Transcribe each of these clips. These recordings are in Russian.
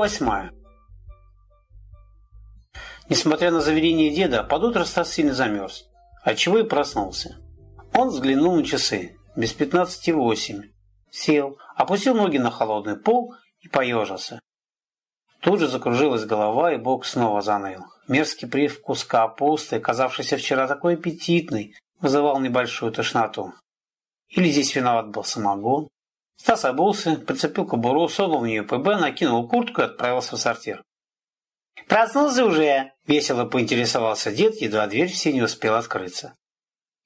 Восьмая. Несмотря на заверение деда, под утро Стас сильно замерз, отчего и проснулся. Он взглянул на часы. Без пятнадцати восемь. Сел, опустил ноги на холодный пол и поежился. Тут же закружилась голова, и бок снова заныл. Мерзкий привкус капусты, казавшийся вчера такой аппетитной, вызывал небольшую тошноту. Или здесь виноват был самогон? Стас обулся, прицепил кобуру, сунул в нее ПБ, накинул куртку и отправился в сортир. «Проснулся уже!» – весело поинтересовался дед, едва дверь все не успела открыться.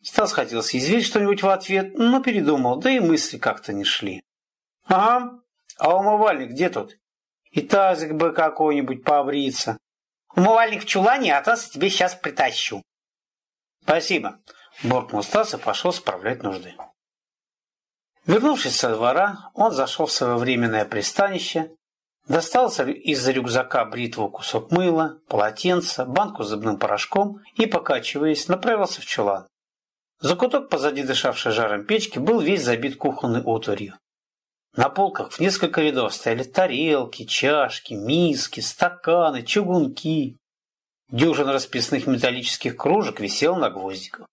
Стас хотел съязвить что-нибудь в ответ, но передумал, да и мысли как-то не шли. «Ага, а умывальник где тут? И тазик бы какой-нибудь побриться». «Умывальник в чулане, а таз тебе сейчас притащу». «Спасибо», – буркнул Стас и пошел справлять нужды. Вернувшись со двора, он зашел в свое временное пристанище, достал из рюкзака бритву кусок мыла, полотенце, банку с зубным порошком и, покачиваясь, направился в чулан. Закуток позади дышавшей жаром печки был весь забит кухонной утварью. На полках в несколько рядов стояли тарелки, чашки, миски, стаканы, чугунки. Дюжина расписных металлических кружек висела на гвоздиках.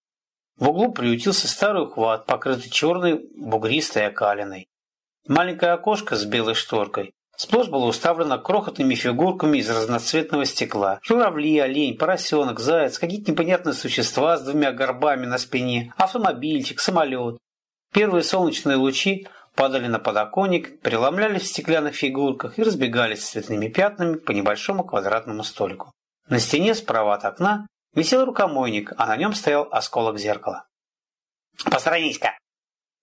В углу приютился старый ухват, покрытый черной бугристой окалиной. Маленькое окошко с белой шторкой сплошь было уставлено крохотными фигурками из разноцветного стекла. Журавли, олень, поросенок, заяц, какие-то непонятные существа с двумя горбами на спине, автомобильчик, самолет. Первые солнечные лучи падали на подоконник, преломлялись в стеклянных фигурках и разбегались цветными пятнами по небольшому квадратному столику. На стене справа от окна Висел рукомойник, а на нем стоял осколок зеркала. «Постранись-ка!»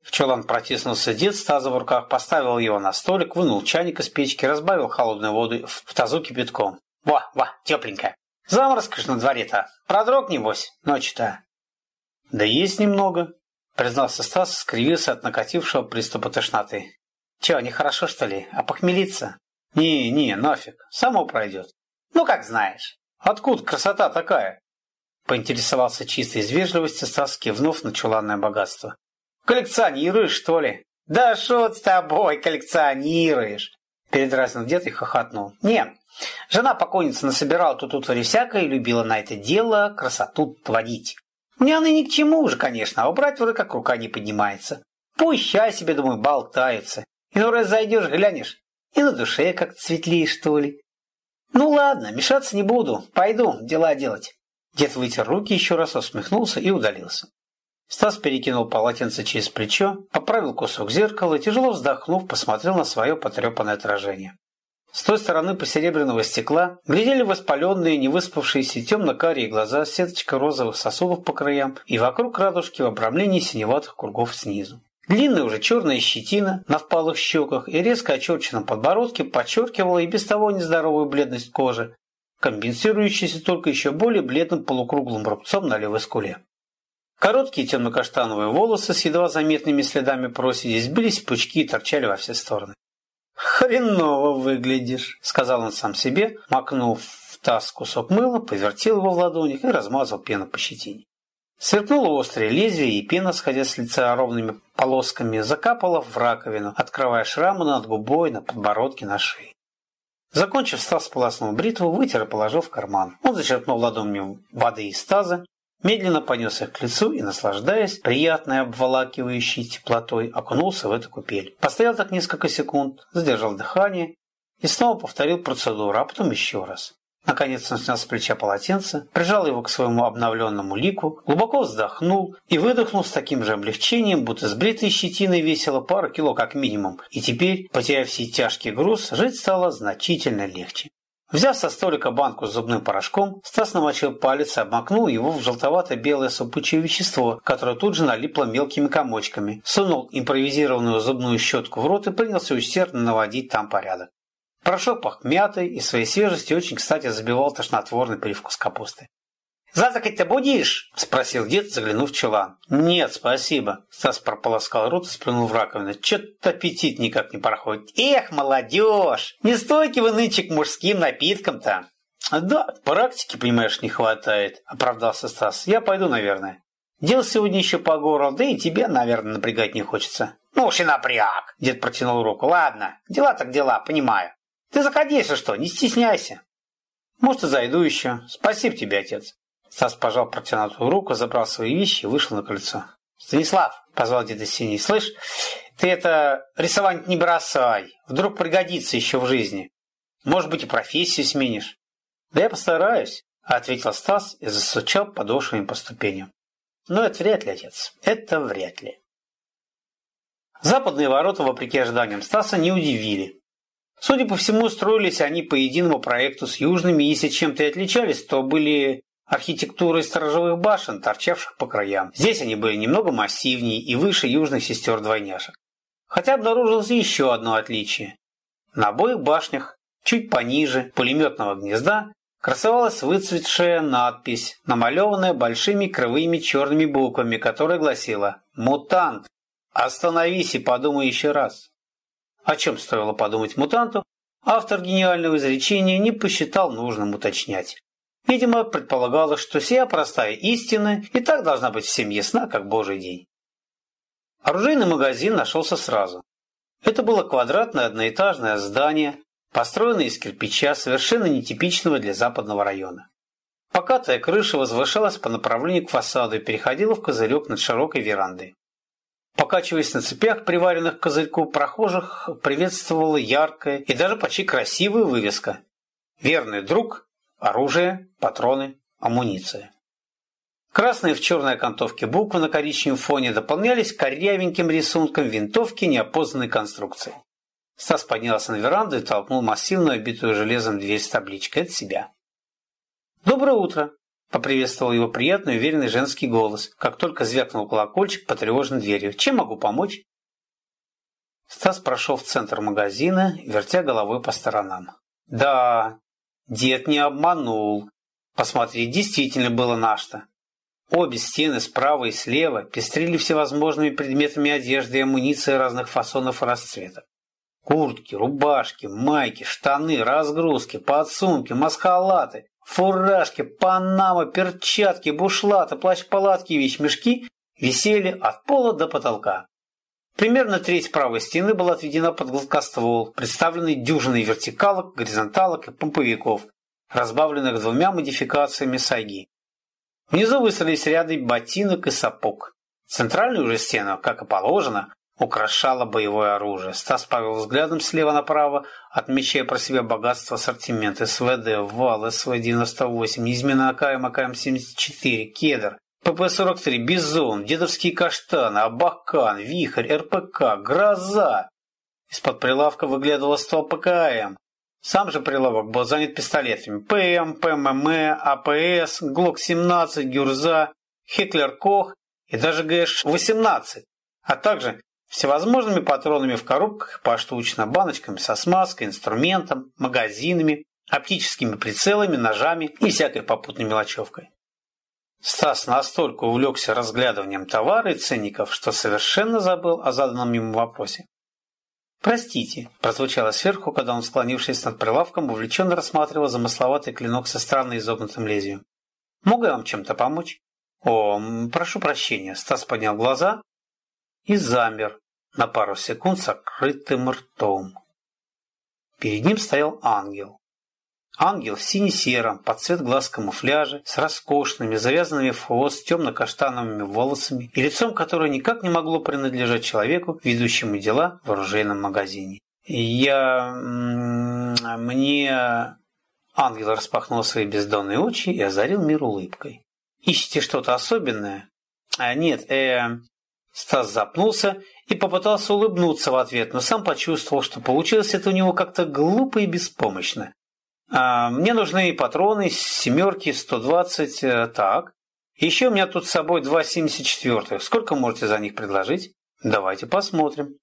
В чулан протиснулся дед с тазом в руках, поставил его на столик, вынул чайник из печки, разбавил холодной воду в тазу кипятком. «Во, во, тепленькая! Заморозка ж на дворе-то! Продрог, небось, ночью-то!» «Да есть немного», — признался Стас, скривился от накатившего приступа тошноты. «Чего, нехорошо, что ли? А похмелиться?» «Не, не, нафиг, само пройдет». «Ну, как знаешь». «Откуда красота такая?» Поинтересовался чисто из вежливости Стас, кивнув на чуланное богатство. «Коллекционируешь, что ли?» «Да что с тобой коллекционируешь?» Передразнил дед и хохотнул. «Не, жена покойница насобирала тут утвари всякое и любила на это дело красоту творить. Мне она ни к чему уже, конечно, а убрать вроде как рука не поднимается. Пусть ща себе, думаю, болтаются. И ну раз зайдешь, глянешь, и на душе как светлее, что ли. Ну ладно, мешаться не буду, пойду дела делать». Дед вытер руки еще раз, усмехнулся и удалился. Стас перекинул полотенце через плечо, поправил кусок зеркала и, тяжело вздохнув, посмотрел на свое потрепанное отражение. С той стороны посеребряного стекла глядели воспаленные, невыспавшиеся темно-карие глаза, сеточка розовых сосудов по краям и вокруг радужки в обрамлении синеватых кругов снизу. Длинная уже черная щетина на впалых щеках и резко очерченном подбородке подчеркивала и без того нездоровую бледность кожи, компенсирующийся только еще более бледным полукруглым рубцом на левой скуле. Короткие темно-каштановые волосы с едва заметными следами проседи сбились в пучки и торчали во все стороны. «Хреново выглядишь», — сказал он сам себе, макнув в таз кусок мыла, повертел его в ладонях и размазал пену по щетине. Сверкнуло острое лезвие, и пена, сходя с лица ровными полосками, закапала в раковину, открывая шрамы над губой, на подбородке, на шее. Закончив, Стас сполоснул бритву, вытер и положил в карман. Он зачерпнул ладонью воды из таза, медленно понес их к лицу и, наслаждаясь приятной обволакивающей теплотой, окунулся в эту купель. Постоял так несколько секунд, задержал дыхание и снова повторил процедуру, а потом еще раз. Наконец он снял с плеча полотенце, прижал его к своему обновленному лику, глубоко вздохнул и выдохнул с таким же облегчением, будто сбритой щетиной весило пару кило как минимум, и теперь, потеряв все тяжкий груз, жить стало значительно легче. Взяв со столика банку с зубным порошком, Стас намочил палец и обмакнул его в желтовато-белое супучее вещество, которое тут же налипло мелкими комочками, сунул импровизированную зубную щетку в рот и принялся усердно наводить там порядок. Порошок пах мятой и своей свежестью очень, кстати, забивал тошнотворный привкус капусты. «Завтракать-то будешь?» – спросил дед, заглянув в чулан. «Нет, спасибо». Стас прополоскал рот и сплюнул в раковину. «Чё-то аппетит никак не проходит». «Эх, молодежь! Не стойки вы нынче к мужским напиткам-то!» «Да, практики, понимаешь, не хватает», – оправдался Стас. «Я пойду, наверное. Дел сегодня еще по городу, да и тебе, наверное, напрягать не хочется». «Ну уж и напряг!» – дед протянул руку. «Ладно, дела так дела, понимаю. Ты заходи, если что, не стесняйся. Может, и зайду еще. Спасибо тебе, отец. Стас пожал протянутую руку, забрал свои вещи и вышел на крыльцо. «Станислав!» – позвал деда Синий. «Слышь, ты это рисовать не бросай. Вдруг пригодится еще в жизни. Может быть, и профессию сменишь». «Да я постараюсь», – ответил Стас и засучал подошвами по ступеням. «Но это вряд ли, отец. Это вряд ли». Западные ворота, вопреки ожиданиям Стаса, не удивили. Судя по всему, строились они по единому проекту с южными, если чем-то и отличались, то были архитектурой сторожевых башен, торчавших по краям. Здесь они были немного массивнее и выше южных сестер-двойняшек. Хотя обнаружилось еще одно отличие. На обоих башнях, чуть пониже пулеметного гнезда, красовалась выцветшая надпись, намалеванная большими кривыми черными буквами, которая гласила «Мутант! Остановись и подумай еще раз!» О чем стоило подумать мутанту, автор гениального изречения не посчитал нужным уточнять. Видимо, предполагалось, что сия простая истина и так должна быть всем ясна, как божий день. Оружейный магазин нашелся сразу. Это было квадратное одноэтажное здание, построенное из кирпича, совершенно нетипичного для западного района. Покатая крыша возвышалась по направлению к фасаду и переходила в козырек над широкой верандой. Покачиваясь на цепях, приваренных к козырьку, прохожих приветствовала яркая и даже почти красивая вывеска «Верный друг Оружие, патроны, амуниция. Красные в черной окантовке буквы на коричневом фоне дополнялись корявеньким рисунком винтовки неопознанной конструкции. Стас поднялся на веранду и толкнул массивную, обитую железом дверь с табличкой от себя. «Доброе утро!» – поприветствовал его приятный, уверенный женский голос, как только звякнул колокольчик потревоженной дверью. «Чем могу помочь?» Стас прошел в центр магазина, вертя головой по сторонам. «Да, Дед не обманул. Посмотреть действительно было на что. Обе стены справа и слева пестрили всевозможными предметами одежды и амуниции разных фасонов и расцветок. Куртки, рубашки, майки, штаны, разгрузки, подсумки, маскалаты, фуражки, панамы, перчатки, бушлаты, плащ-палатки и вещмешки висели от пола до потолка. Примерно треть правой стены была отведена под гладкоствол, представленный дюжиной вертикалок, горизонталок и помповиков, разбавленных двумя модификациями сайги. Внизу выстроились ряды ботинок и сапог. Центральную же стену, как и положено, украшало боевое оружие. Стас повел взглядом слева направо, отмечая про себя богатство ассортимента СВД, ВАЛ, СВ-98, неизменно АКМ, АКМ-74, Кедр, ПП-43, Бизон, Дедовские каштаны, Абакан, Вихрь, РПК, Гроза. Из-под прилавка выглядывал ствол ПКМ. Сам же прилавок был занят пистолетами ПМ, ПММ, АПС, ГЛОК-17, Гюрза, Хеклер-Кох и даже ГШ-18, а также всевозможными патронами в коробках поштучно, баночками со смазкой, инструментом, магазинами, оптическими прицелами, ножами и всякой попутной мелочевкой. Стас настолько увлекся разглядыванием товара и ценников, что совершенно забыл о заданном ему вопросе. «Простите», – прозвучало сверху, когда он, склонившись над прилавком, увлеченно рассматривал замысловатый клинок со странно изогнутым лезвием. «Могу я вам чем-то помочь?» «О, прошу прощения», – Стас поднял глаза и замер на пару секунд с открытым ртом. Перед ним стоял ангел. Ангел в сине-сером, под цвет глаз камуфляжа, с роскошными, завязанными в хвост темно-каштановыми волосами и лицом, которое никак не могло принадлежать человеку, ведущему дела в оружейном магазине. «Я... мне...» Ангел распахнул свои бездонные очи и озарил мир улыбкой. «Ищете что-то особенное?» а, «Нет, э...» Стас запнулся и попытался улыбнуться в ответ, но сам почувствовал, что получилось это у него как-то глупо и беспомощно. А, мне нужны патроны семерки 120, э, так. Еще у меня тут с собой два 74 Сколько можете за них предложить? Давайте посмотрим.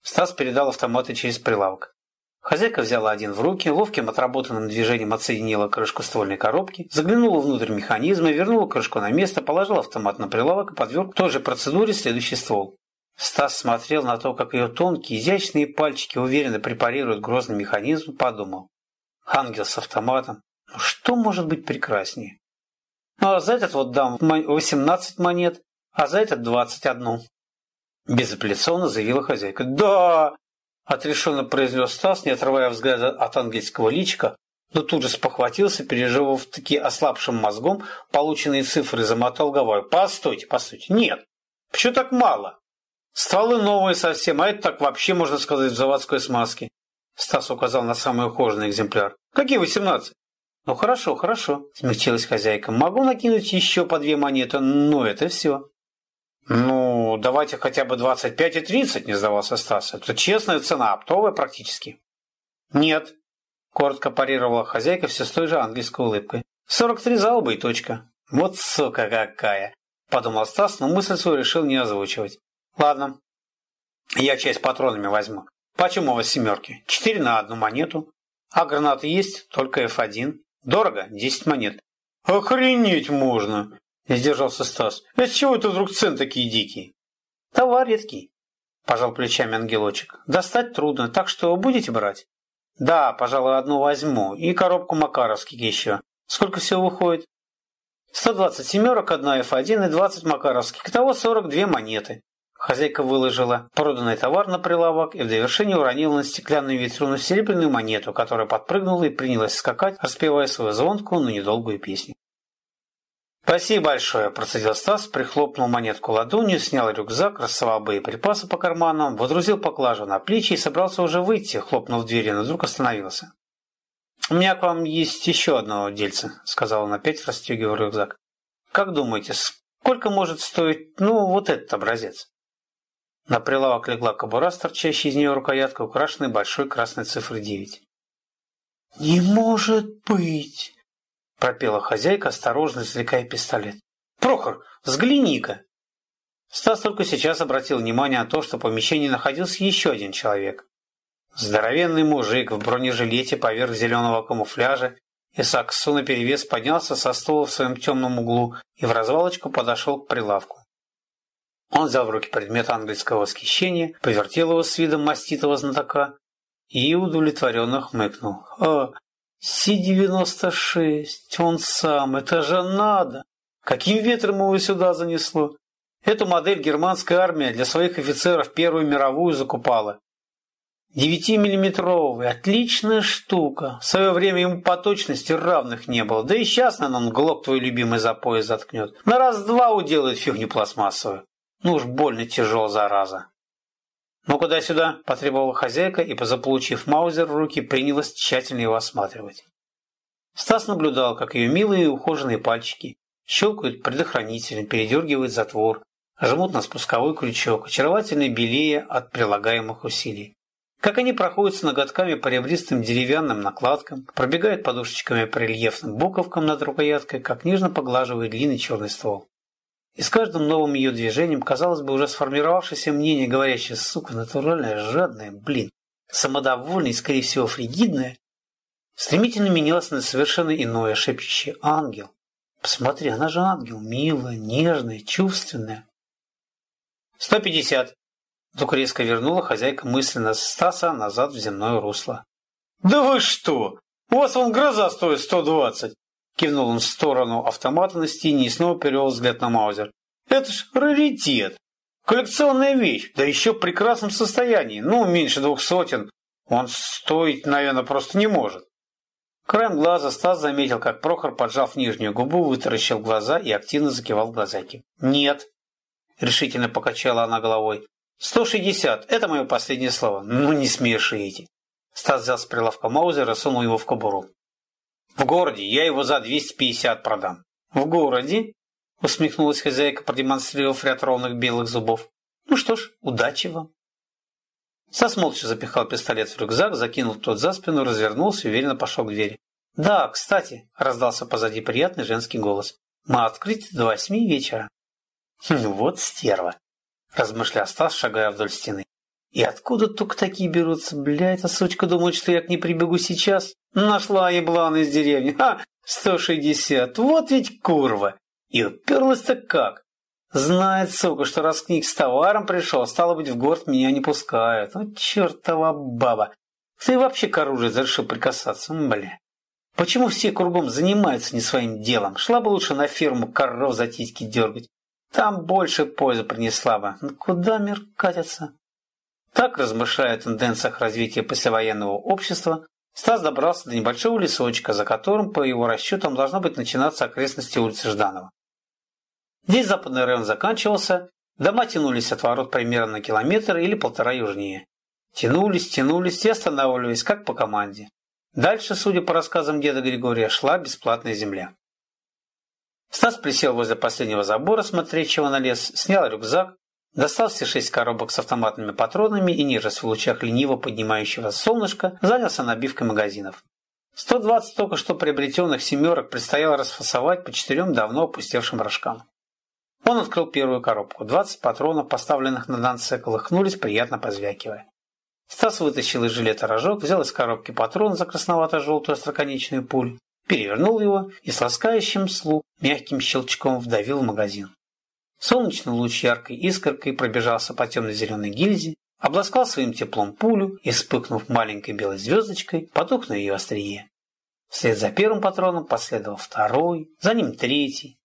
Стас передал автоматы через прилавок. Хозяйка взяла один в руки, ловким отработанным движением отсоединила крышку ствольной коробки, заглянула внутрь механизма, вернула крышку на место, положила автомат на прилавок и подверг той же процедуре следующий ствол. Стас смотрел на то, как ее тонкие, изящные пальчики уверенно препарируют грозный механизм, подумал. Ангел с автоматом. Ну что может быть прекраснее? Ну а за этот вот дам 18 монет, а за этот 21. Безапелляционно заявила хозяйка. Да! Отрешенно произнес Стас, не отрывая взгляда от ангельского личика, но тут же спохватился, переживав таки ослабшим мозгом полученные цифры, замотал головой. Постойте, постойте. Нет. Почему так мало? Стволы новые совсем, а это так вообще, можно сказать, в заводской смазке. Стас указал на самый ухоженный экземпляр. Какие восемнадцать? Ну хорошо, хорошо, смягчилась хозяйка. Могу накинуть еще по две монеты, но это все. Ну, давайте хотя бы двадцать пять и тридцать, не сдавался Стас. Это честная цена, оптовая практически. Нет, коротко парировала хозяйка все с той же английской улыбкой. Сорок три за оба и точка. Вот сука какая, подумал Стас, но мысль свою решил не озвучивать. Ладно, я часть патронами возьму. Почему у вас семерки? Четыре на одну монету. А гранаты есть? Только F1. Дорого? Десять монет. Охренеть можно! Не сдержался Стас. А с чего это вдруг цен такие дикие? Товар редкий. Пожал плечами ангелочек. Достать трудно, так что будете брать? Да, пожалуй, одну возьму. И коробку макаровских еще. Сколько всего выходит? 120 семерок, одна F1 и 20 макаровских. Итого 42 монеты. Хозяйка выложила проданный товар на прилавок и в довершение уронила на стеклянную витрину серебряную монету, которая подпрыгнула и принялась скакать, распевая свою звонкую, но недолгую песню. «Спасибо большое», – процедил Стас, прихлопнул монетку ладонью, снял рюкзак, рассовал боеприпасы по карманам, водрузил поклажу на плечи и собрался уже выйти, хлопнув дверью, но вдруг остановился. «У меня к вам есть еще одно дельце», – сказал он опять, расстегивая рюкзак. «Как думаете, сколько может стоить, ну, вот этот образец?» На прилавок легла кобура с из нее рукояткой, украшенной большой красной цифрой 9. «Не может быть!» – пропела хозяйка, осторожно извлекая пистолет. «Прохор, взгляни-ка!» Стас только сейчас обратил внимание на то, что в помещении находился еще один человек. Здоровенный мужик в бронежилете поверх зеленого камуфляжа и саксу наперевес поднялся со стула в своем темном углу и в развалочку подошел к прилавку. Он взял в руки предмет английского восхищения, повертел его с видом маститого знатока и удовлетворенно хмыкнул. «А, Си-96, он сам, это же надо! Каким ветром его сюда занесло? Эту модель германская армия для своих офицеров Первую мировую закупала. Девятимиллиметровый, отличная штука. В свое время ему по точности равных не было. Да и сейчас, наверное, он глоб твой любимый за пояс заткнет. На раз-два уделает фигню пластмассовую. Ну уж больно тяжел, зараза. «Ну куда сюда?» – потребовала хозяйка и, позаполучив маузер в руки, принялась тщательно его осматривать. Стас наблюдал, как ее милые ухоженные пальчики щелкают предохранителем, передергивают затвор, жмут на спусковой крючок, очаровательно белее от прилагаемых усилий. Как они проходят с ноготками по ребристым деревянным накладкам, пробегают подушечками по рельефным буковкам над рукояткой, как нежно поглаживает длинный черный ствол. И с каждым новым ее движением, казалось бы, уже сформировавшееся мнение, говорящее «сука, натуральная, жадная, блин, самодовольная и, скорее всего, фригидная», стремительно менялось на совершенно иное, шепчущее «ангел». Посмотри, она же ангел, милая, нежная, чувственная. «Сто пятьдесят!» Вдруг резко вернула хозяйка мысленно Стаса назад в земное русло. «Да вы что! У вас вон гроза стоит сто двадцать!» Кивнул он в сторону автомата на стене и снова перевел взгляд на Маузер. «Это ж раритет! Коллекционная вещь, да еще в прекрасном состоянии. Ну, меньше двух сотен. Он стоить, наверное, просто не может». Краем глаза Стас заметил, как Прохор, поджав нижнюю губу, вытаращил глаза и активно закивал глазаки. «Нет», — решительно покачала она головой. «Сто шестьдесят. Это мое последнее слово. Ну, не смешите». Стас взял с прилавка Маузера сунул его в кобуру. В городе я его за 250 продам. В городе? Усмехнулась хозяйка, продемонстрировав ряд ровных белых зубов. Ну что ж, удачи вам. Сас молча запихал пистолет в рюкзак, закинул тот за спину, развернулся и уверенно пошел к двери. «Да, кстати», – раздался позади приятный женский голос, – «мы открыты до восьми вечера». «Хм, «Вот стерва», – размышлял Стас, шагая вдоль стены. И откуда только такие берутся? Бля, эта сучка думает, что я к ней прибегу сейчас. Нашла еблан из деревни. Ха, 160. Вот ведь курва. И уперлась-то как? Знает, сука, что раз книг с товаром пришел, стало быть, в город меня не пускают. Ну, чертова баба. Ты вообще к оружию решил прикасаться? Бля. Почему все кругом занимаются не своим делом? Шла бы лучше на ферму коров за титьки дергать. Там больше пользы принесла бы. Ну, куда мир катится? Так, размышляя о тенденциях развития послевоенного общества, Стас добрался до небольшого лесочка, за которым, по его расчетам, должна быть начинаться окрестности улицы Жданова. Здесь западный район заканчивался, дома тянулись от ворот примерно на километр или полтора южнее. Тянулись, тянулись и останавливались, как по команде. Дальше, судя по рассказам деда Григория, шла бесплатная земля. Стас присел возле последнего забора, смотрящего на лес, снял рюкзак, достал все шесть коробок с автоматными патронами и, нежесть в лучах лениво поднимающего солнышко, занялся набивкой магазинов. 120 только что приобретенных «семерок» предстояло расфасовать по четырем давно опустевшим рожкам. Он открыл первую коробку. 20 патронов, поставленных на данце, колыхнулись, приятно позвякивая. Стас вытащил из жилета рожок, взял из коробки патрон за красновато-желтую остроконечную пулю, перевернул его и с ласкающим слух мягким щелчком вдавил в магазин. Солнечный луч яркой искоркой пробежался по темно-зеленой гильзе, обласкал своим теплом пулю и, вспыхнув маленькой белой звездочкой, потух на ее острие. Вслед за первым патроном последовал второй, за ним третий.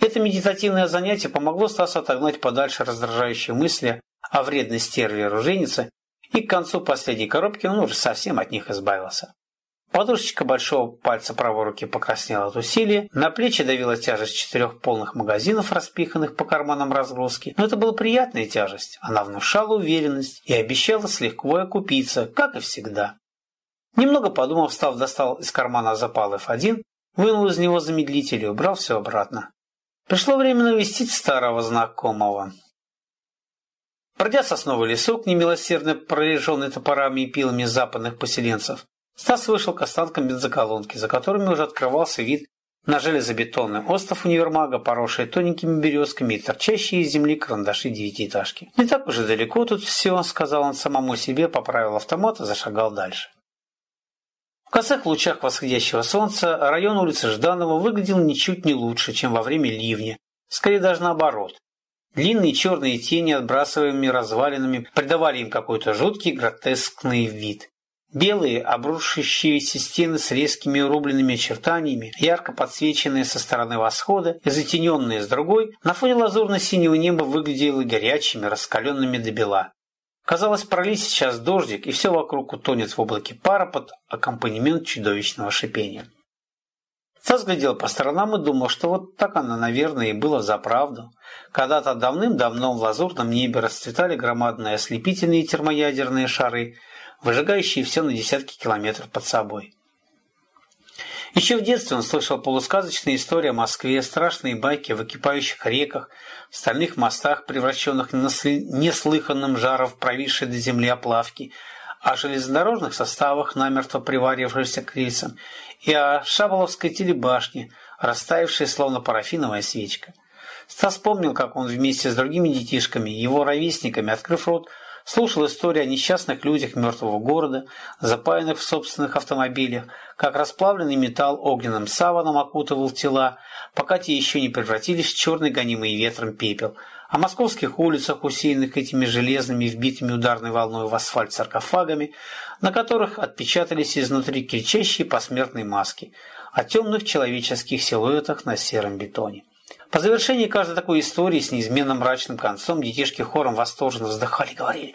Это медитативное занятие помогло Стасу отогнать подальше раздражающие мысли о вредной стерве оружейницы и к концу последней коробки он уже совсем от них избавился. Подушечка большого пальца правой руки покраснела от усилия, на плечи давила тяжесть четырех полных магазинов, распиханных по карманам разгрузки. Но это была приятная тяжесть, она внушала уверенность и обещала с легкой окупиться, как и всегда. Немного подумав, Став достал из кармана запал F1, вынул из него замедлитель и убрал все обратно. Пришло время навестить старого знакомого. Пройдя сосновый лесок, немилосердно прореженный топорами и пилами западных поселенцев, Стас вышел к останкам бензоколонки, за которыми уже открывался вид на железобетонный остров универмага, поросший тоненькими березками и торчащие из земли карандаши девятиэтажки. «Не так уже далеко тут все», — сказал он самому себе, поправил автомат и зашагал дальше. В косых лучах восходящего солнца район улицы Жданова выглядел ничуть не лучше, чем во время ливня, скорее даже наоборот. Длинные черные тени, отбрасываемыми развалинами, придавали им какой-то жуткий гротескный вид. Белые, обрушивающиеся стены с резкими рубленными очертаниями, ярко подсвеченные со стороны восхода и затененные с другой, на фоне лазурно-синего неба выглядели горячими, раскаленными до бела. Казалось, пролить сейчас дождик, и все вокруг утонет в облаке пара под аккомпанемент чудовищного шипения. Стас глядел по сторонам и думал, что вот так оно, наверное, и было за правду. Когда-то давным-давно в лазурном небе расцветали громадные ослепительные термоядерные шары, выжигающие все на десятки километров под собой. Еще в детстве он слышал полусказочные истории о Москве, страшные байки о выкипающих реках, стальных мостах, превращенных неслыханным жаром в провисшие до земли оплавки, о железнодорожных составах, намертво приварившихся к рельсам, и о Шаболовской телебашне, растаявшей словно парафиновая свечка. Стас помнил, как он вместе с другими детишками, его ровесниками, открыв рот, слушал истории о несчастных людях мертвого города, запаянных в собственных автомобилях, как расплавленный металл огненным саваном окутывал тела, пока те еще не превратились в черный гонимый ветром пепел – о московских улицах, усеянных этими железными, вбитыми ударной волной в асфальт саркофагами, на которых отпечатались изнутри кричащие посмертные маски, о темных человеческих силуэтах на сером бетоне. По завершении каждой такой истории с неизменно мрачным концом детишки хором восторженно вздыхали и говорили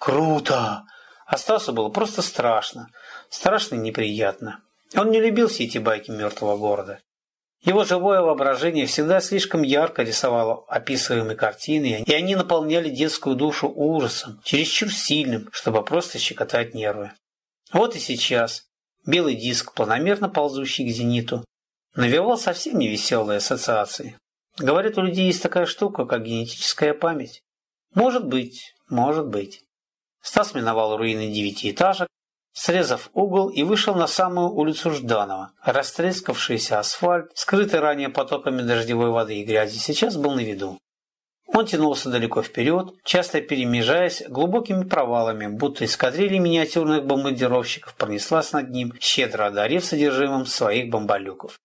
«Круто!». А Стасу было просто страшно, страшно и неприятно. Он не любил все эти байки мертвого города. Его живое воображение всегда слишком ярко рисовало описываемые картины, и они наполняли детскую душу ужасом, чересчур сильным, чтобы просто щекотать нервы. Вот и сейчас белый диск, планомерно ползущий к зениту, навевал совсем невеселые ассоциации. Говорят, у людей есть такая штука, как генетическая память. Может быть, может быть. Стас миновал руины девятиэтажек, срезав угол и вышел на самую улицу Жданова. Растрескавшийся асфальт, скрытый ранее потоками дождевой воды и грязи, сейчас был на виду. Он тянулся далеко вперед, часто перемежаясь глубокими провалами, будто эскадрилья миниатюрных бомбардировщиков пронеслась над ним, щедро одарив содержимым своих бомболюков.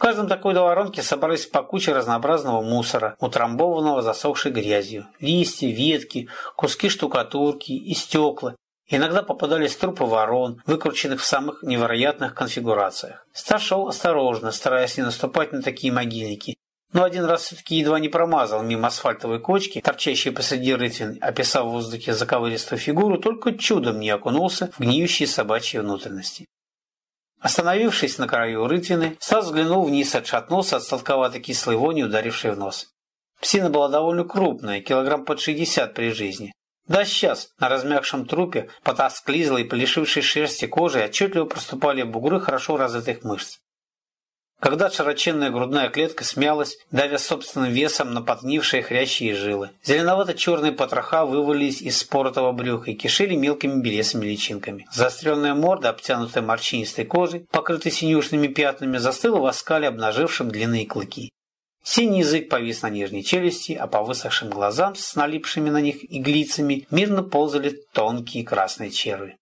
В каждом такой воронке собрались по куче разнообразного мусора, утрамбованного засохшей грязью. Листья, ветки, куски штукатурки и стекла, Иногда попадались трупы ворон, выкрученных в самых невероятных конфигурациях. Стас шел осторожно, стараясь не наступать на такие могильники, но один раз все-таки едва не промазал мимо асфальтовой кочки, торчащей посреди рытвин, описав в воздухе заковыристую фигуру, только чудом не окунулся в гниющие собачьи внутренности. Остановившись на краю рытвины, Стас взглянул вниз, отшатнулся от сладковатой кислой вони, ударившей в нос. Псина была довольно крупная, килограмм под 60 при жизни. Да сейчас на размягшем трупе, под осклизлой, полишившей шерсти кожи, отчетливо проступали бугры хорошо развитых мышц. Когда широченная грудная клетка смялась, давя собственным весом на подгнившие хрящие жилы. Зеленовато-черные потроха вывалились из споротого брюха и кишели мелкими белесыми личинками. Заостренная морда, обтянутая морщинистой кожей, покрытая синюшными пятнами, застыла в оскале, обнажившем длинные клыки. Синий язык повис на нижней челюсти, а по высохшим глазам с налипшими на них иглицами мирно ползали тонкие красные черви.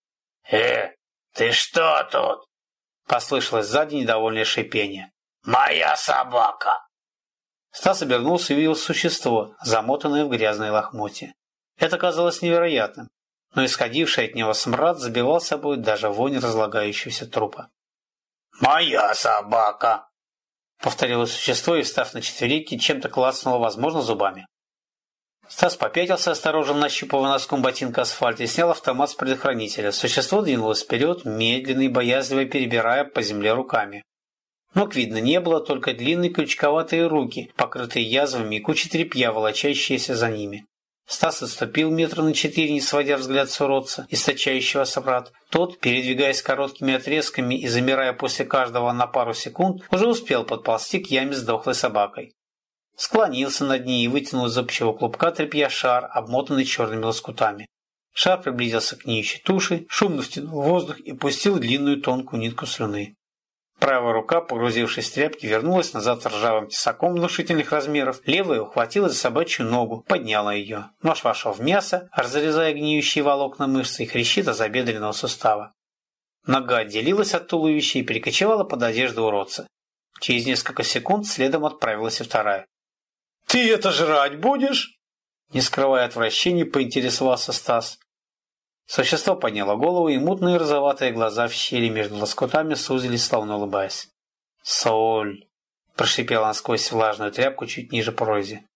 «Э, ты что тут?» Послышалось сзади недовольное шипение. «Моя собака!» Стас обернулся и увидел существо, замотанное в грязные лохмотья. Это казалось невероятным, но исходивший от него смрад забивал собой даже вонь разлагающегося трупа. «Моя собака!» Повторило существо и, встав на четвереньки, чем-то клацнуло, возможно, зубами. Стас попятился, осторожно нащупывая носком ботинка асфальт и снял автомат с предохранителя. Существо двинулось вперед, медленно и боязливо перебирая по земле руками. Ног видно не было, только длинные крючковатые руки, покрытые язвами и куча тряпья, волочащиеся за ними. Стас отступил метра на четыре, не сводя взгляд с уродца, источающего собрат. Тот, передвигаясь короткими отрезками и замирая после каждого на пару секунд, уже успел подползти к яме с дохлой собакой склонился над ней и вытянул из общего клубка тряпья шар, обмотанный черными лоскутами. Шар приблизился к ниющей туши, шумно втянул воздух и пустил длинную тонкую нитку слюны. Правая рука, погрузившись в тряпки, вернулась назад ржавым тесаком внушительных размеров, левая ухватила за собачью ногу, подняла ее. Нож вошел в мясо, разрезая гниющие волокна мышцы и хрящи до забедренного сустава. Нога отделилась от туловища и перекочевала под одежду уродца. Через несколько секунд следом отправилась и вторая. «Ты это жрать будешь?» Не скрывая отвращения, поинтересовался Стас. Существо подняло голову, и мутные розоватые глаза в щели между лоскутами сузились, словно улыбаясь. «Соль!» – прошипела она сквозь влажную тряпку чуть ниже прорези.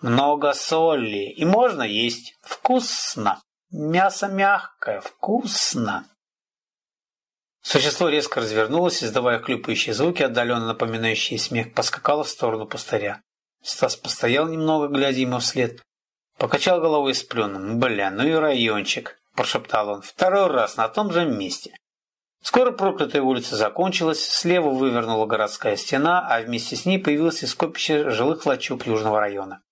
«Много соли, и можно есть. Вкусно! Мясо мягкое, вкусно!» Существо резко развернулось, издавая хлюпающие звуки, отдаленно напоминающие смех, поскакало в сторону пустыря. Стас постоял немного, глядя ему вслед. Покачал головой с плюном. «Бля, ну и райончик!» – прошептал он. «Второй раз на том же месте». Скоро проклятая улица закончилась, слева вывернула городская стена, а вместе с ней появилось скопище жилых лачуг Южного района.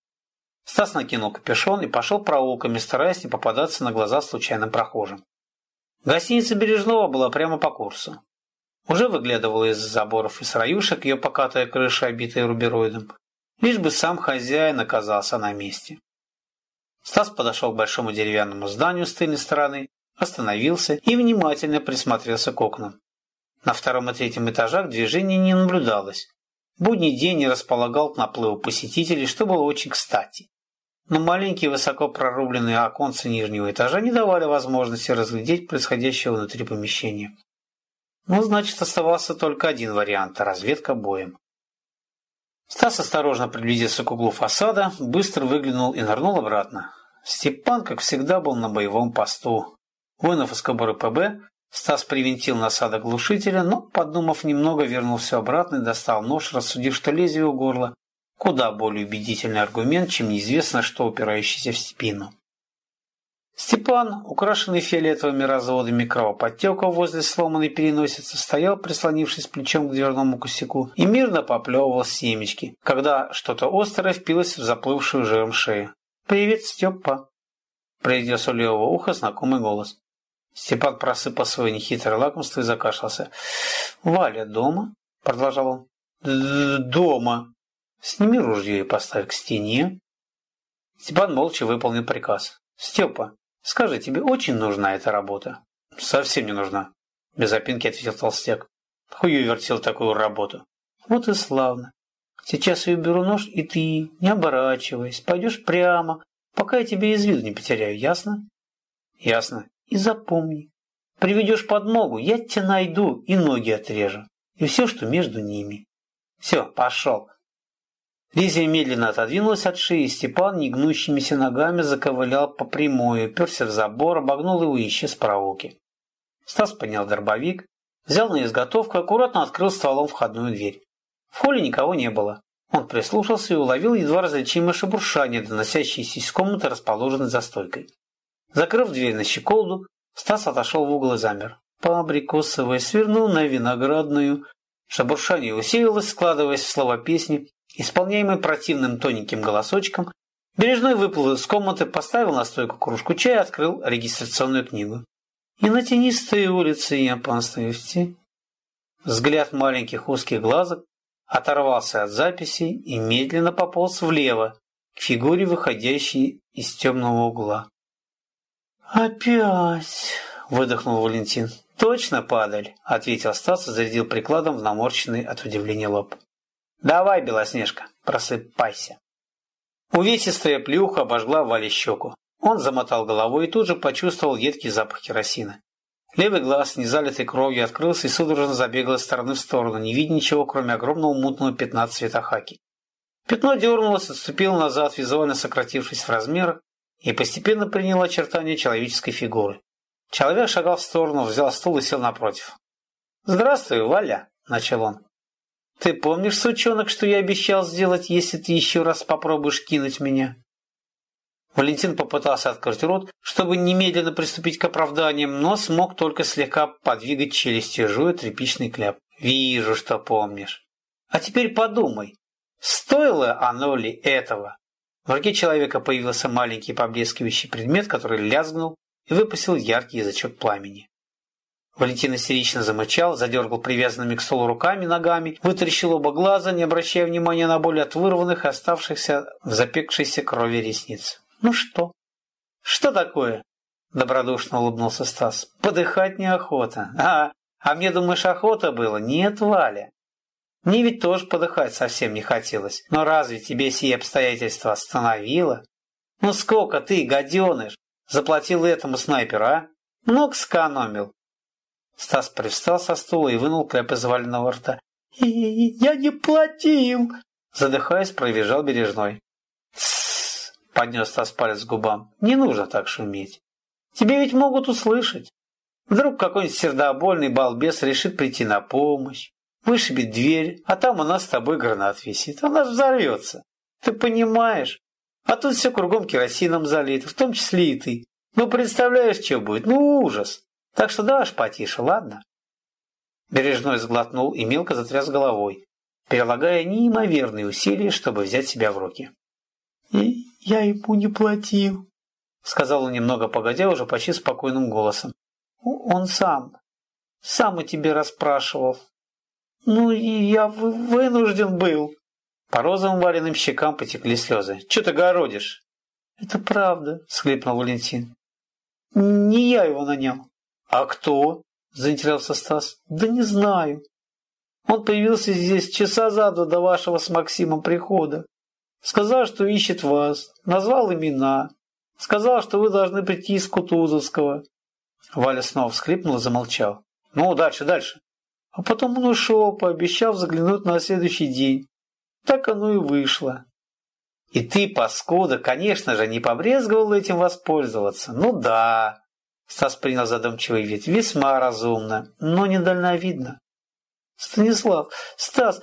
Стас накинул капюшон и пошел проулками, стараясь не попадаться на глаза случайным прохожим. Гостиница Бережного была прямо по курсу. Уже выглядывала из заборов и сраюшек ее покатая крыша, обитая рубероидом лишь бы сам хозяин оказался на месте. Стас подошел к большому деревянному зданию с тыльной стороны, остановился и внимательно присмотрелся к окнам. На втором и третьем этажах движения не наблюдалось. Будний день не располагал к наплыву посетителей, что было очень кстати. Но маленькие высоко прорубленные оконцы нижнего этажа не давали возможности разглядеть происходящего внутри помещения. Ну, значит, оставался только один вариант – разведка боем. Стас осторожно приблизился к углу фасада, быстро выглянул и нырнул обратно. Степан, как всегда, был на боевом посту. Вынув из кобуры ПБ, Стас привинтил насадок глушителя, но, подумав немного, вернулся обратно и достал нож, рассудив, что лезвие у горла куда более убедительный аргумент, чем неизвестно что упирающийся в спину. Степан, украшенный фиолетовыми разводами кровоподтеков возле сломанной переносицы, стоял, прислонившись плечом к дверному косяку и мирно поплевывал семечки, когда что-то острое впилось в заплывшую жиром шею. «Привет, Степа!» – произнес у левого уха знакомый голос. Степан просыпал свое нехитрое лакомство и закашлялся. «Валя дома?» – продолжал он. «Дома!» «Сними ружье и поставь к стене». Степан молча выполнил приказ. «Степа, Скажи, тебе очень нужна эта работа? Совсем не нужна, без опинки ответил толстяк. Хую вертел такую работу. Вот и славно. Сейчас я уберу нож, и ты, не оборачиваясь, пойдешь прямо, пока я тебя из виду не потеряю, ясно? Ясно. И запомни, приведешь подмогу, я тебя найду и ноги отрежу. И все, что между ними. Все, пошел. Лезвие медленно отодвинулось от шеи, и Степан негнущимися ногами заковылял по прямой, уперся в забор, обогнул его и исчез в проволоке. Стас поднял дробовик, взял на изготовку, аккуратно открыл стволом входную дверь. В холле никого не было. Он прислушался и уловил едва различимое шебуршание, доносящееся из комнаты, расположенной за стойкой. Закрыв дверь на щеколду, Стас отошел в угол и замер. По абрикосовой свернул на виноградную. Шебуршание усилилось, складываясь в слова песни, исполняемой противным тоненьким голосочком. Бережной выплыл из комнаты, поставил на стойку кружку чая, открыл регистрационную книгу. И на тенистой улице я поставьте. Взгляд маленьких узких глазок оторвался от записи и медленно пополз влево, к фигуре, выходящей из темного угла. «Опять!» – выдохнул Валентин. «Точно, падаль!» – ответил Стас и зарядил прикладом в наморщенный от удивления лоб. «Давай, Белоснежка, просыпайся!» Увесистая плюха обожгла Вале щеку. Он замотал головой и тут же почувствовал едкий запах керосина. Левый глаз, не залитый кровью, открылся и судорожно забегал из стороны в сторону, не видя ничего, кроме огромного мутного пятна цвета хаки. Пятно дернулось, отступило назад, визуально сократившись в размерах, и постепенно приняло очертания человеческой фигуры. Человек шагал в сторону, взял стул и сел напротив. «Здравствуй, Валя», — начал он. «Ты помнишь, сучонок, что я обещал сделать, если ты еще раз попробуешь кинуть меня?» Валентин попытался открыть рот, чтобы немедленно приступить к оправданиям, но смог только слегка подвигать челюстью, жуя тряпичный кляп. «Вижу, что помнишь. А теперь подумай, стоило оно ли этого?» В руке человека появился маленький поблескивающий предмет, который лязгнул и выпустил яркий язычок пламени. Валентин истерично замычал, задергал привязанными к столу руками, ногами, вытаращил оба глаза, не обращая внимания на боль от вырванных и оставшихся в запекшейся крови ресниц. «Ну что?» «Что такое?» – добродушно улыбнулся Стас. «Подыхать неохота. А, а мне, думаешь, охота было? Нет, Валя. Мне ведь тоже подыхать совсем не хотелось. Но разве тебе сие обстоятельства остановило? Ну сколько ты, гаденыш, заплатил этому снайперу, а? Много сэкономил». Стас привстал со стула и вынул кляп из валенного рта. «Я не платил!» Задыхаясь, провизжал Бережной. Поднес Стас палец к губам. Не нужно так шуметь. Тебе ведь могут услышать. Вдруг какой-нибудь сердобольный балбес решит прийти на помощь, вышибет дверь, а там у нас с тобой гранат висит. Она взорвется. Ты понимаешь? А тут все кругом керосином залито, в том числе и ты. Ну, представляешь, что будет? Ну, ужас. Так что давай потише, ладно? Бережной сглотнул и мелко затряс головой, прилагая неимоверные усилия, чтобы взять себя в руки. И я ему не платил, сказал он немного погодя, уже почти спокойным голосом. Он сам, сам о тебе расспрашивал. Ну и я вынужден был. По розовым вареным щекам потекли слезы. Че ты городишь? Это правда, схлипнул Валентин. Не я его нанял. А кто? Заинтересовался Стас. Да не знаю. Он появился здесь часа за два до вашего с Максимом прихода. Сказал, что ищет вас, назвал имена, сказал, что вы должны прийти из Кутузовского. Валя снова всхлипнул и замолчал. Ну, дальше, дальше. А потом он ушел, пообещав заглянуть на следующий день. Так оно и вышло. И ты, паскуда, конечно же, не побрезговал этим воспользоваться. Ну да. Стас принял задумчивый вид. Весьма разумно, но недальновидно. Станислав, Стас,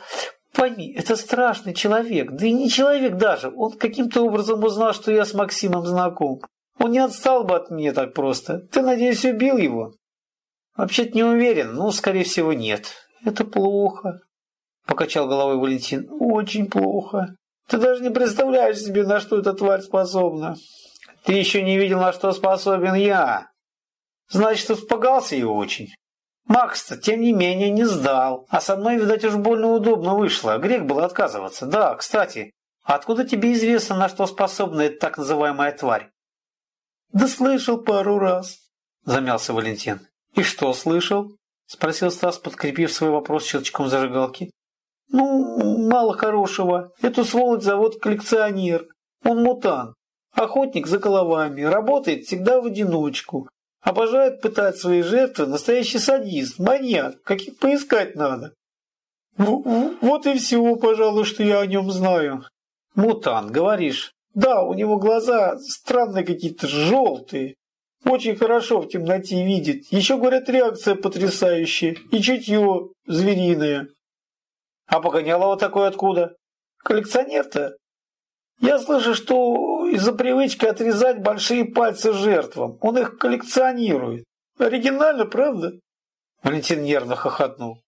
Пойми, это страшный человек, да и не человек даже. Он каким-то образом узнал, что я с Максимом знаком. Он не отстал бы от меня так просто. Ты, надеюсь, убил его? Вообще-то не уверен, но, скорее всего, нет. Это плохо. Покачал головой Валентин. Очень плохо. Ты даже не представляешь себе, на что эта тварь способна. Ты еще не видел, на что способен я. Значит, испугался его очень. Макс-то, тем не менее, не сдал. А со мной, видать, уж больно удобно вышло. Грех было отказываться. Да, кстати, откуда тебе известно, на что способна эта так называемая тварь? Да слышал пару раз, замялся Валентин. И что слышал? Спросил Стас, подкрепив свой вопрос щелчком зажигалки. Ну, мало хорошего. Эту сволочь зовут коллекционер. Он мутант. Охотник за головами. Работает всегда в одиночку. Обожает пытать свои жертвы, настоящий садист, маньяк, каких поискать надо. Вот и все, пожалуй, что я о нем знаю. Мутант, говоришь? Да, у него глаза странные какие-то, желтые. Очень хорошо в темноте видит. Еще, говорят, реакция потрясающая. И чутье звериное. А Погонялова такое откуда? Коллекционер-то? Я слышу, что из-за привычки отрезать большие пальцы жертвам. Он их коллекционирует. Оригинально, правда? Валентин нервно хохотнул.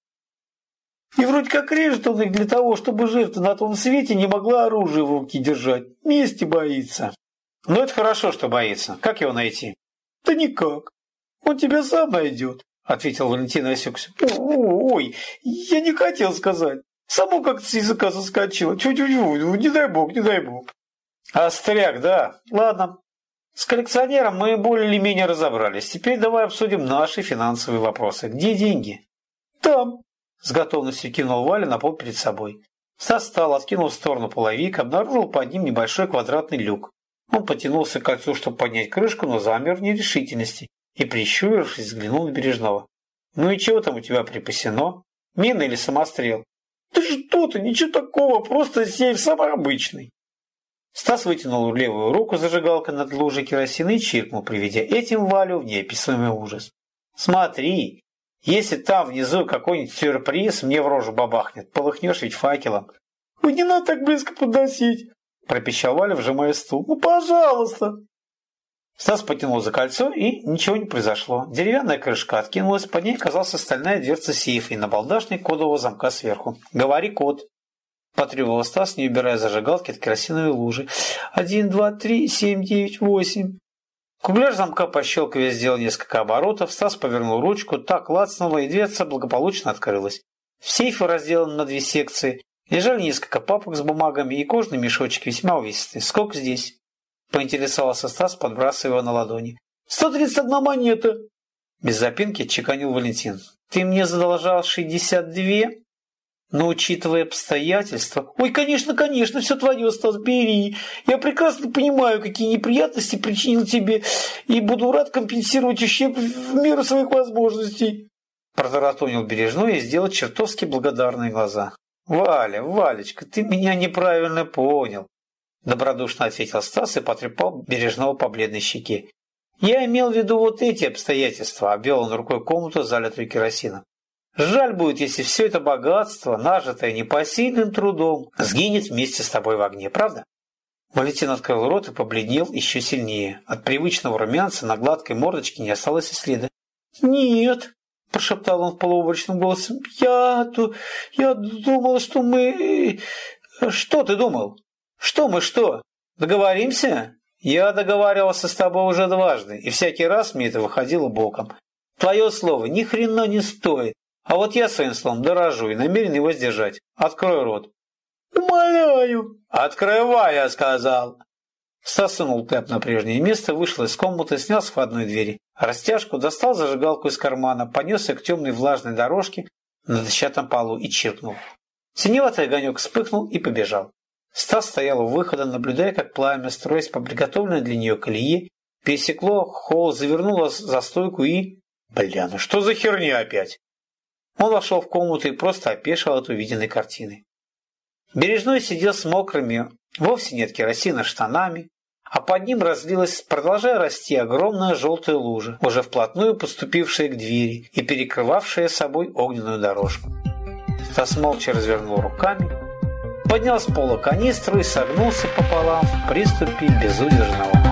И вроде как режет он их для того, чтобы жертва на том свете не могла оружие в руки держать. Мести боится. Ну это хорошо, что боится. Как его найти? Да никак. Он тебя сам найдет, ответил Валентин осекся. Ой, я не хотел сказать. Само как-то с языка соскочило. Чуть-чуть, не дай бог, не дай бог. Остряк, да. Ладно. С коллекционером мы более или менее разобрались. Теперь давай обсудим наши финансовые вопросы. Где деньги? Там. С готовностью кинул Валя на пол перед собой. Стас встал, откинул в сторону половик, обнаружил под ним небольшой квадратный люк. Он потянулся к кольцу, чтобы поднять крышку, но замер в нерешительности и, прищурившись, взглянул на Бережного. «Ну и чего там у тебя припасено? Мина или самострел?» «Да что ты, ничего такого, просто сейф самый обычный». Стас вытянул левую руку зажигалкой над лужей керосина и чиркнул, приведя этим Валю в неописуемый ужас. «Смотри, если там внизу какой-нибудь сюрприз мне в рожу бабахнет, полыхнешь ведь факелом». «Ой, не надо так близко подносить», – пропищал Валя, вжимая стул. «Ну, пожалуйста». Стас потянул за кольцо, и ничего не произошло. Деревянная крышка откинулась, под ней оказалась стальная дверца сейфа и набалдашник кодового замка сверху. «Говори код», – потребовал Стас, не убирая зажигалки от керосиновой лужи. «Один, два, три, семь, девять, восемь». Кругляш замка пощелкивая сделал несколько оборотов, Стас повернул ручку, так лацнула, и дверца благополучно открылась. В сейфе, разделан на две секции, лежали несколько папок с бумагами и кожный мешочек весьма увесистый. «Сколько здесь?» – поинтересовался Стас, подбрасывая его на ладони. «Сто тридцать одна монета!» Без запинки чеканил Валентин. «Ты мне задолжал шестьдесят две?» Но учитывая обстоятельства... Ой, конечно, конечно, все твое, Стас, бери. Я прекрасно понимаю, какие неприятности причинил тебе, и буду рад компенсировать ущерб в меру своих возможностей. Протаратонил Бережной и сделал чертовски благодарные глаза. «Валя, Валечка, ты меня неправильно понял», – добродушно ответил Стас и потрепал Бережного по бледной щеке. «Я имел в виду вот эти обстоятельства», – обвел он рукой комнату, залитую керосином. Жаль будет, если все это богатство, нажитое непосильным трудом, сгинет вместе с тобой в огне, правда? Валентин открыл рот и побледнел еще сильнее. От привычного румянца на гладкой мордочке не осталось и следа. «Нет», – прошептал он полуобрачным голосом, – «я... я думал, что мы... Что ты думал? Что мы что? Договоримся?» «Я договаривался с тобой уже дважды, и всякий раз мне это выходило боком. Твое слово ни хрена не стоит. А вот я своим словом дорожу и намерен его сдержать. Открой рот. Умоляю. Открывай, я сказал. Сосунул кляп на прежнее место, вышел из комнаты, снял с входной двери. Растяжку, достал зажигалку из кармана, понесся к темной влажной дорожке на дощатом полу и чиркнул. Синеватый огонек вспыхнул и побежал. Стас стоял у выхода, наблюдая, как пламя, строясь по приготовленной для нее колее, пересекло холл, завернуло за стойку и... Бля, ну что за херня опять? Он вошел в комнату и просто опешил от увиденной картины. Бережной сидел с мокрыми, вовсе нет керосина, штанами, а под ним разлилась, продолжая расти, огромная желтая лужа, уже вплотную поступившая к двери и перекрывавшая собой огненную дорожку. Стас молча развернул руками, поднял с пола канистру и согнулся пополам в приступе безудержного.